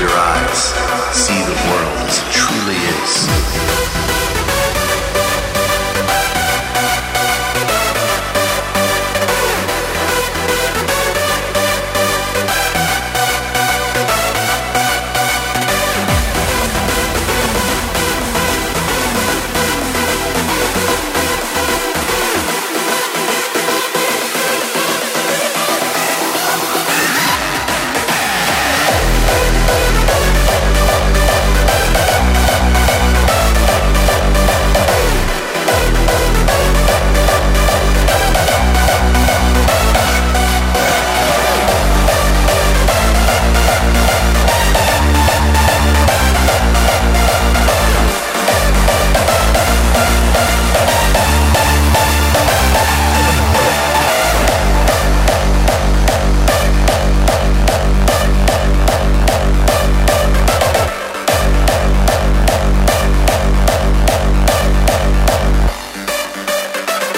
your eyes, see the world as it truly is.